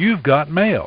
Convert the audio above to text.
You've got mail.